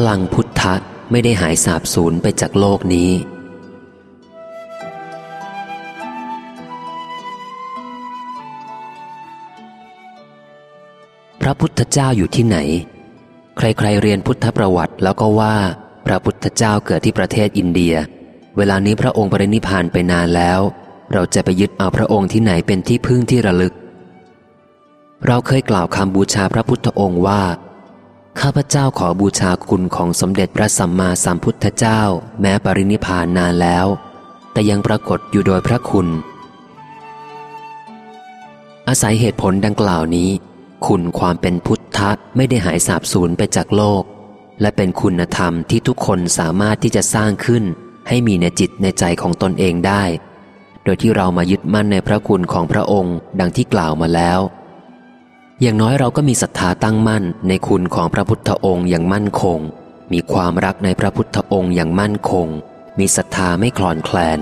พลังพุทธะไม่ได้หายสาบสูญไปจากโลกนี้ พระพุทธเจ้าอยู่ที่ไหน ใครๆเรียนพุทธประวัติแล้วก็ว่า พระพุทธเจ้าเกิดที่ประเทศอินเดีย เวลานี้พระองค์ปรินิพานไปนานแล้ว เราจะไปยึดเอาพระองค์ที่ไหนเป็นที่พึ่งที่ระลึก เราเคยกล่าวคำบูชาพระพุทธองค์ว่า ข้าพเจ้าขอบูชาคุณของสมเด็จพระสัมมาสัมพุทธเจ้า แม้ปรินิพานนานแล้ว แต่ยังปรากฏอยู่โดยพระคุณ อาศัยเหตุผลดังกล่าวนี้ คุณความเป็นพุทธะไม่ได้หายสาบสูญไปจากโลก และเป็นคุณธรรมที่ทุกคนสามารถที่จะสร้างขึ้น ให้มีในจิตในใจของตนเองได้ โดยที่เรามายึดมั่นในพระคุณของพระองค์ ดังที่กล่าวมาแล้ว อย่างน้อยเราก็มีศรัทธาตั้งมั่นในคุณของพระพุทธองค์อย่างมั่นคง มีความรักในพระพุทธองค์อย่างมั่นคง มีศรัทธาไม่คลอนแคลน